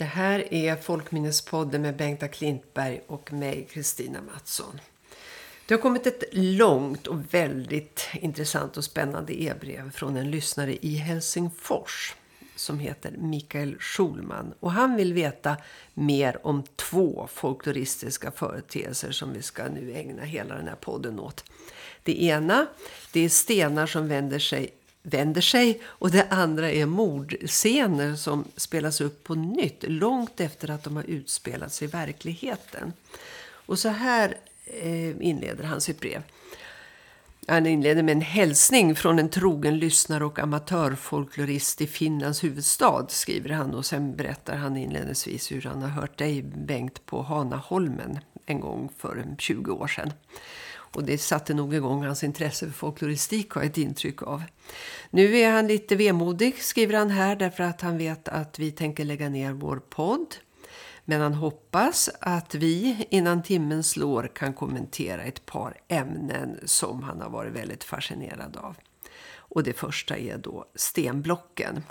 Det här är Folkminnespodden med Bengta Klintberg och mig, Kristina Mattsson. Det har kommit ett långt och väldigt intressant och spännande e-brev från en lyssnare i Helsingfors som heter Mikael Schulman. Och han vill veta mer om två folkloristiska företeelser som vi ska nu ägna hela den här podden åt. Det ena det är stenar som vänder sig vänder sig och det andra är mordscener som spelas upp på nytt långt efter att de har utspelats i verkligheten. Och så här eh, inleder han sitt brev. Han inleder med en hälsning från en trogen lyssnare och amatörfolklorist i Finlands huvudstad, skriver han. Och sen berättar han inledningsvis hur han har hört dig, Bengt, på Hanaholmen en gång för 20 år sedan. Och det satte nog igång hans intresse för folkloristik har ett intryck av. Nu är han lite vemodig, skriver han här, därför att han vet att vi tänker lägga ner vår podd. Men han hoppas att vi innan timmen slår kan kommentera ett par ämnen som han har varit väldigt fascinerad av. Och det första är då stenblocken.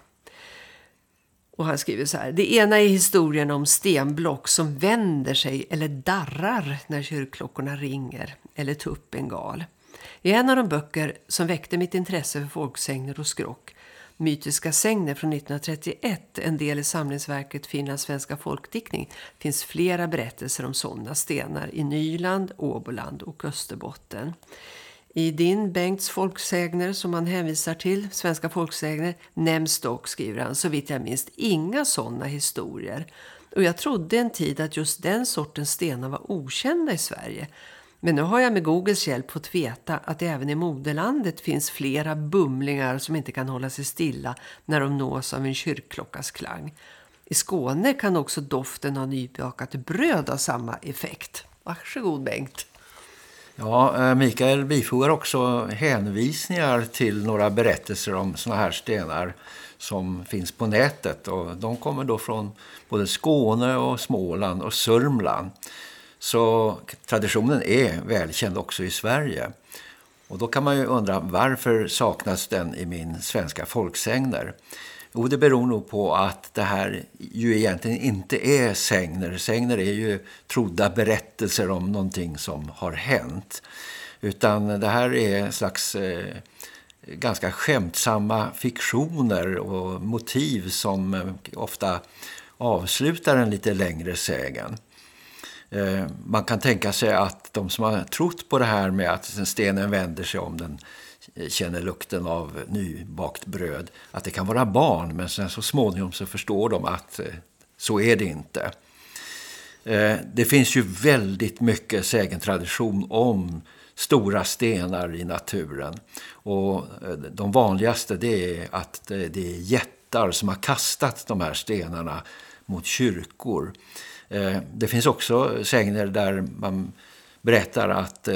Och han skriver så här. Det ena är historien om stenblock som vänder sig eller darrar när kyrkklockorna ringer eller tuppen gal. I en av de böcker som väckte mitt intresse för folksängner och skrock, Mytiska sängner från 1931, en del i samlingsverket Finlands svenska folkdiktning, finns flera berättelser om sådana stenar i Nyland, Åboland och Österbotten. I din Bengts folksägner som han hänvisar till, svenska folksägner, nämns dock, skriver han, så vitt jag minns inga sådana historier. Och jag trodde en tid att just den sortens stenar var okända i Sverige. Men nu har jag med Googles hjälp fått veta att det även i moderlandet finns flera bumlingar som inte kan hålla sig stilla när de nås av en kyrkklockas klang. I Skåne kan också doften av nybakat bröd ha samma effekt. Varsågod Bengt. Ja, eh, Mikael bifogar också hänvisningar till några berättelser om såna här stenar som finns på nätet. Och de kommer då från både Skåne och Småland och Sörmland. Så traditionen är välkänd också i Sverige. Och då kan man ju undra varför saknas den i min svenska folksängner? Jo, det beror nog på att det här ju egentligen inte är sängner. Sängner är ju trodda berättelser om någonting som har hänt. Utan det här är en slags eh, ganska skämtsamma fiktioner och motiv som eh, ofta avslutar en lite längre sägen. Eh, man kan tänka sig att de som har trott på det här med att stenen vänder sig om den känner lukten av nybakt bröd. Att det kan vara barn men sen så småningom så förstår de att eh, så är det inte. Eh, det finns ju väldigt mycket sägentradition om stora stenar i naturen. Och eh, de vanligaste det är att det är jättar som har kastat de här stenarna mot kyrkor. Det finns också sägner där man berättar att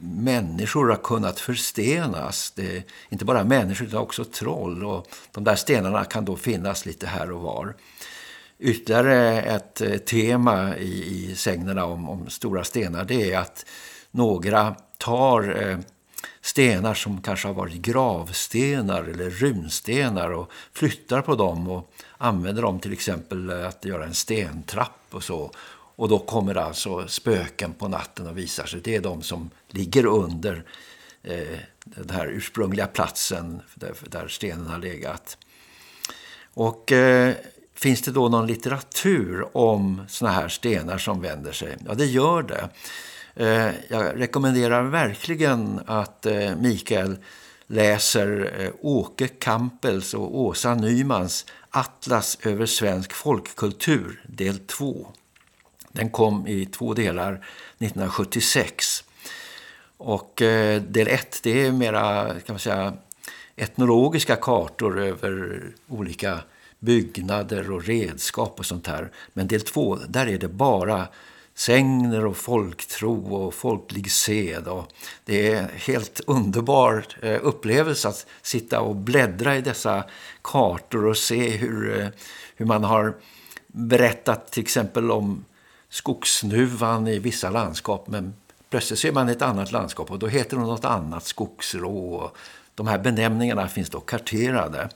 människor har kunnat förstenas. Det är inte bara människor utan också troll och de där stenarna kan då finnas lite här och var. Ytterligare ett eh, tema i, i sägnerna om, om stora stenar det är att några tar eh, stenar som kanske har varit gravstenar eller runstenar och flyttar på dem och använder dem till exempel att göra en stentrapp och så. Och då kommer alltså spöken på natten och visar sig. Det är de som ligger under eh, den här ursprungliga platsen där, där stenen har legat. Och eh, finns det då någon litteratur om såna här stenar som vänder sig? Ja, det gör det. Eh, jag rekommenderar verkligen att eh, Mikael läser eh, Åke Kampels och Åsa Nymans Atlas över svensk folkkultur, del 2. Den kom i två delar 1976. Och eh, del 1 det är mera kan man säga, etnologiska kartor över olika byggnader och redskap och sånt här. Men del 2, där är det bara sängner och folktro och folklig sed. Och det är en helt underbar eh, upplevelse att sitta och bläddra i dessa kartor och se hur, eh, hur man har berättat till exempel om skogssnuvan i vissa landskap men plötsligt ser man ett annat landskap och då heter det något annat skogsrå. De här benämningarna finns då karterade.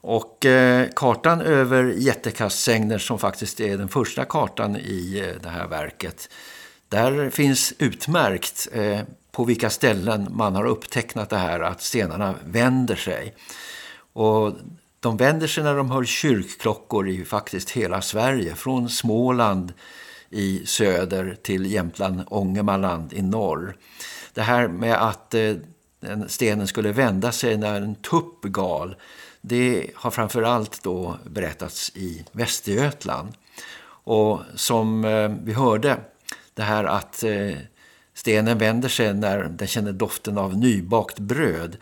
Och eh, kartan över jättekastsängner som faktiskt är den första kartan i eh, det här verket. Där finns utmärkt eh, på vilka ställen man har upptecknat det här att stenarna vänder sig. Och de vänder sig när de hör kyrkklockor i faktiskt hela Sverige. Från Småland i söder till Jämtland, Ångermanland i norr. Det här med att eh, stenen skulle vända sig när en tupp gal det har framförallt då berättats i Västergötland. Och som eh, vi hörde, det här att eh, stenen vänder sig när den känner doften av nybakt bröd.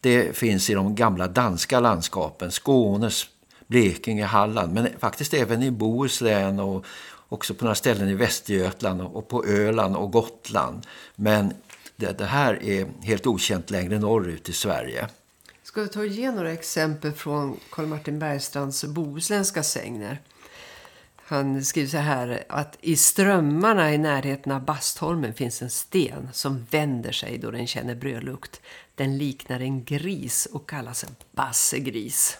Det finns i de gamla danska landskapen, Skånes, Blekinge, Halland. Men faktiskt även i Bohuslän och också på några ställen i Västergötland och på Öland och Gotland. Men det, det här är helt okänt längre norrut i Sverige. Ska vi ta och ge några exempel från Karl Martin Bergstrands bohuslänska sängner? Han skriver så här att i strömmarna i närheten av Bastholmen finns en sten som vänder sig då den känner brödlukt. Den liknar en gris och kallas en bassegris.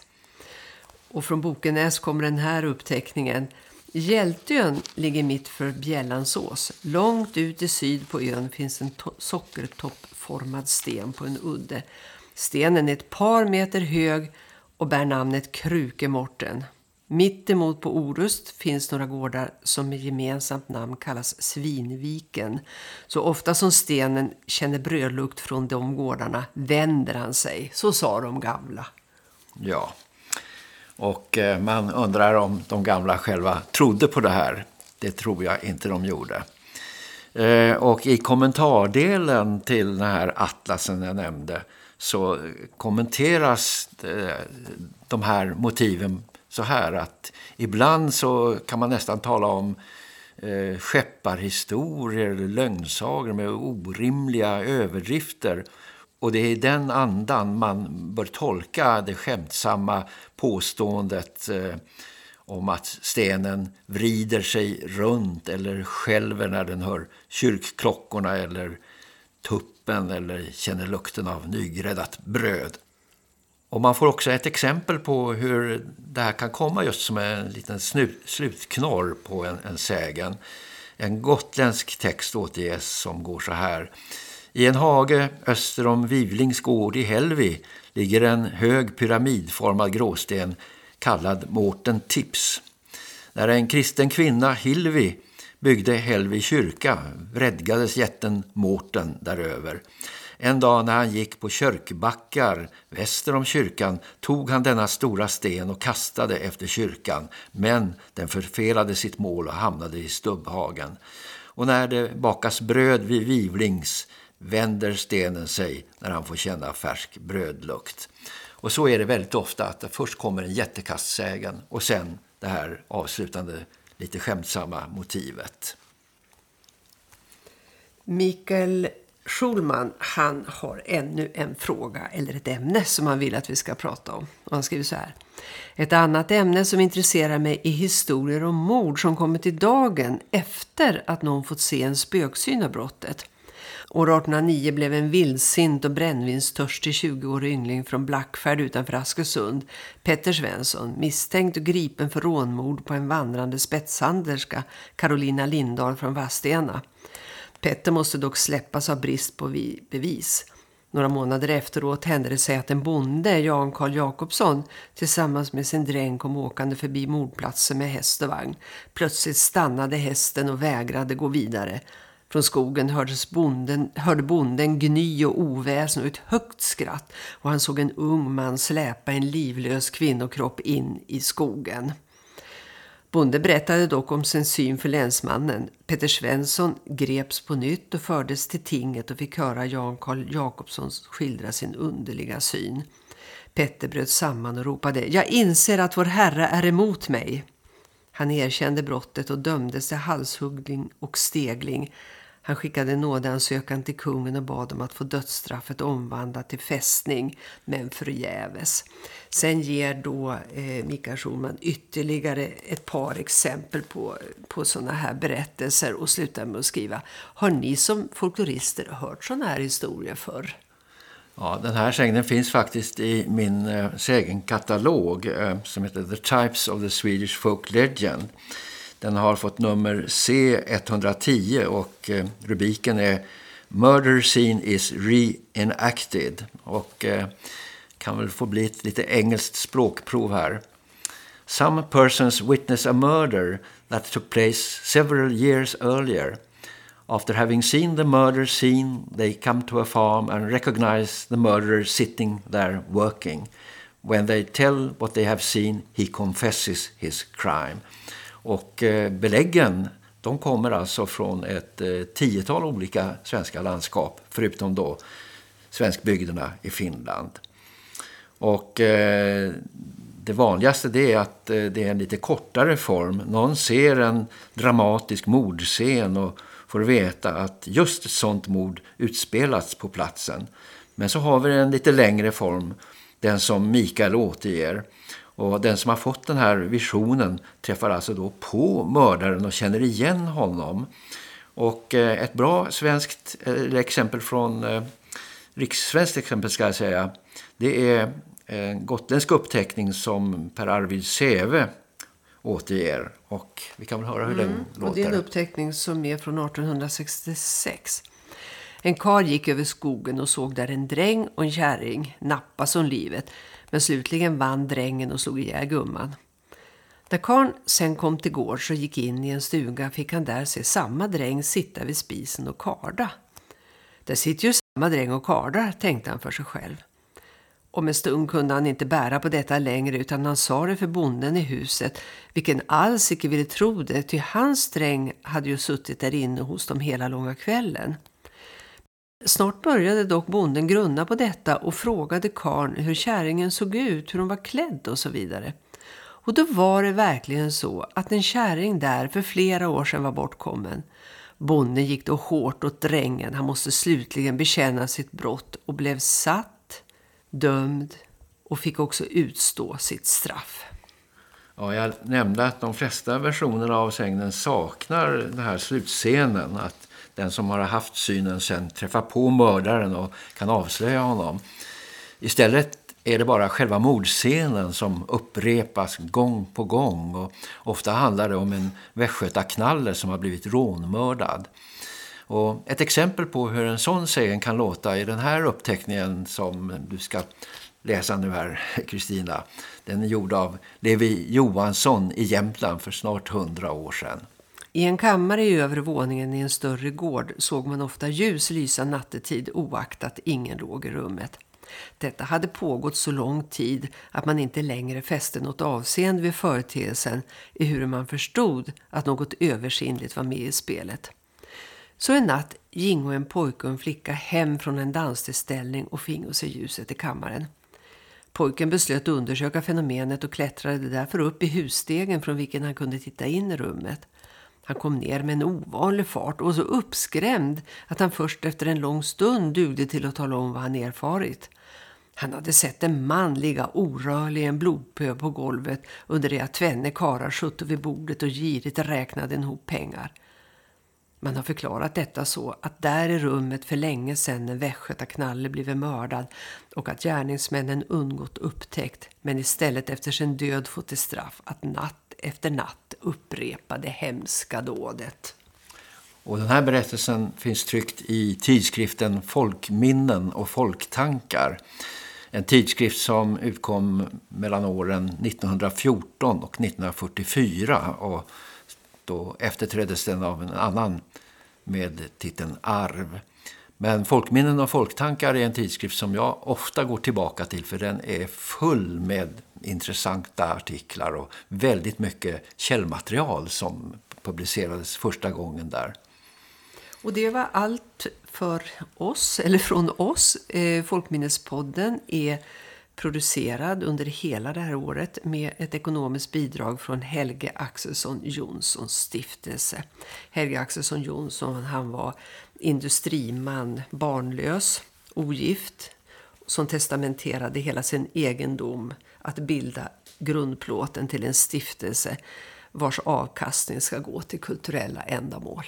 Och från Bokenäs kommer den här uppteckningen. Hjältön ligger mitt för Bjällansås. Långt ut i syd på ön finns en sockertoppformad sten på en udde. Stenen är ett par meter hög och bär namnet Krukemorten. Mittemot på Orust finns några gårdar som med gemensamt namn kallas Svinviken. Så ofta som stenen känner brödlukt från de gårdarna vänder han sig. Så sa de gamla. Ja, och eh, man undrar om de gamla själva trodde på det här. Det tror jag inte de gjorde. Eh, och i kommentardelen till den här atlasen jag nämnde så kommenteras eh, de här motiven så här att ibland så kan man nästan tala om eh, skepparhistorier eller lögnsagor med orimliga överdrifter. Och det är i den andan man bör tolka det skämtsamma påståendet eh, om att stenen vrider sig runt eller skälver när den hör kyrkklockorna eller tuppen eller känner lukten av nygräddat bröd. Och man får också ett exempel på hur det här kan komma just som en liten slutknorr på en, en sägen. En gotländsk text återges som går så här. I en hage öster om Vivlings gård i Helvi ligger en hög pyramidformad gråsten kallad Mårten Tips. När en kristen kvinna, Hilvi, byggde Helvi kyrka vredgades jätten Mårten däröver. En dag när han gick på kyrkbackar väster om kyrkan tog han denna stora sten och kastade efter kyrkan. Men den förfelade sitt mål och hamnade i stubbhagen. Och när det bakas bröd vid Vivlings vänder stenen sig när han får känna färsk brödlukt. Och så är det väldigt ofta att det först kommer en jättekastsägen och sen det här avslutande lite skämtsamma motivet. Mikael Schulman, han har ännu en fråga eller ett ämne som han vill att vi ska prata om. Och han skriver så här. Ett annat ämne som intresserar mig är historier om mord som kommit i dagen efter att någon fått se en spöksyn av brottet. År 1809 blev en vildsint och brännvinstörstig 20-årig yngling från Blackfärd utanför Askesund, Petter Svensson, misstänkt och gripen för rånmord på en vandrande spetshandlerska, Carolina Lindahl från Vastena. Petter måste dock släppas av brist på bevis. Några månader efteråt hände det sig att en bonde, Jan Karl Jakobsson, tillsammans med sin dräng kom åkande förbi mordplatsen med häst och vagn. Plötsligt stannade hästen och vägrade gå vidare. Från skogen hördes bonden, hörde bonden gny och oväsen och ett högt skratt och han såg en ung man släpa en livlös kvinnokropp in i skogen. Bonde berättade dock om sin syn för länsmannen. Peter Svensson greps på nytt och fördes till tinget och fick höra Jan Karl Jakobsson skildra sin underliga syn. Petter bröt samman och ropade Jag inser att vår herre är emot mig. Han erkände brottet och dömdes till halshuggning och stegling. Han skickade nådeansökan till kungen och bad om att få dödsstraffet omvandlat till fästning, men förgäves. Sen ger då eh, Mikael Schulman ytterligare ett par exempel på, på sådana här berättelser och slutar med att skriva Har ni som folklorister hört sådana här historier förr? Ja, den här sägnen finns faktiskt i min eh, sägenkatalog eh, som heter The Types of the Swedish Folk Legend. Den har fått nummer C110 och eh, rubriken är Murder Scene is Reenacted och eh, kan väl få bli ett lite engelskt språkprov här. Some persons witness a murder that took place several years earlier. After having seen the murder scene, they come to a farm and recognize the murderer sitting there working. When they tell what they have seen, he confesses his crime. Och eh, beläggen, de kommer alltså från ett eh, tiotal olika svenska landskap, förutom då svenskbygderna i Finland. Och eh, det vanligaste det är att eh, det är en lite kortare form. Någon ser en dramatisk mordscen och får veta att just ett sånt mord utspelats på platsen. Men så har vi en lite längre form, den som Mikael återger. Och den som har fått den här visionen träffar alltså då på mördaren och känner igen honom. Och eh, ett bra svenskt exempel från eh, rikssvenskt exempel ska jag säga, det är en gotländsk uppteckning som Per Arvid Seve återger. Och vi kan väl höra hur mm. den låter. Och det är en uppteckning som är från 1866. En kar gick över skogen och såg där en dräng och en kärring nappa som livet. Men slutligen vann drängen och slog ihjäl gumman. När karn sen kom till gård och gick in i en stuga fick han där se samma dräng sitta vid spisen och karda. Där sitter ju samma dräng och kardar, tänkte han för sig själv. Om en stund kunde han inte bära på detta längre utan han sa det för bonden i huset, vilken alls icke ville tro det, ty hans dräng hade ju suttit där inne hos dem hela långa kvällen. Snart började dock bonden grunna på detta och frågade karn hur kärringen såg ut, hur hon var klädd och så vidare. Och då var det verkligen så att en kärring där för flera år sedan var bortkommen. Bonden gick då hårt åt drängen, han måste slutligen bekänna sitt brott och blev satt dömd och fick också utstå sitt straff. Ja, jag nämnde att de flesta versionerna av sägnen saknar den här slutscenen. Att den som har haft synen sen träffar på mördaren och kan avslöja honom. Istället är det bara själva mordscenen som upprepas gång på gång. Och ofta handlar det om en västgötaknalle som har blivit rånmördad. Och ett exempel på hur en sån scen kan låta i den här uppteckningen som du ska läsa nu här, Kristina. Den är gjord av Levi Johansson i Jämtland för snart hundra år sedan. I en kammare i övre våningen i en större gård såg man ofta ljus lysa nattetid oaktat ingen låg i rummet. Detta hade pågått så lång tid att man inte längre fäste något avseende vid företeelsen i hur man förstod att något översinnligt var med i spelet. Så en natt gingo en pojke och en flicka hem från en danstillställning och fingo sig ljuset i kammaren. Pojken beslöt undersöka fenomenet och klättrade därför upp i husstegen från vilken han kunde titta in i rummet. Han kom ner med en ovanlig fart och så uppskrämd att han först efter en lång stund dugde till att tala om vad han erfarit. Han hade sett en man ligga orörlig i en blodpö på golvet under det att tvenne karar suttit vid bordet och girigt räknade en hop pengar. Man har förklarat detta så att där i rummet för länge sedan en västgötaknalle blivit mördad och att gärningsmännen undgått upptäckt men istället efter sin död fått till straff att natt efter natt upprepa det hemska dådet. Och den här berättelsen finns tryckt i tidskriften Folkminnen och folktankar. En tidskrift som utkom mellan åren 1914 och 1944 och då efterträddes den av en annan med titeln Arv. Men Folkminnen och folktankar är en tidskrift som jag ofta går tillbaka till för den är full med intressanta artiklar och väldigt mycket källmaterial som publicerades första gången där. Och det var allt för oss, eller från oss. Eh, Folkminnespodden är producerad under hela det här året med ett ekonomiskt bidrag från Helge Axelsson Jonssons stiftelse. Helge Axelsson Jonsson han var industriman, barnlös, ogift som testamenterade hela sin egendom att bilda grundplåten till en stiftelse vars avkastning ska gå till kulturella ändamål.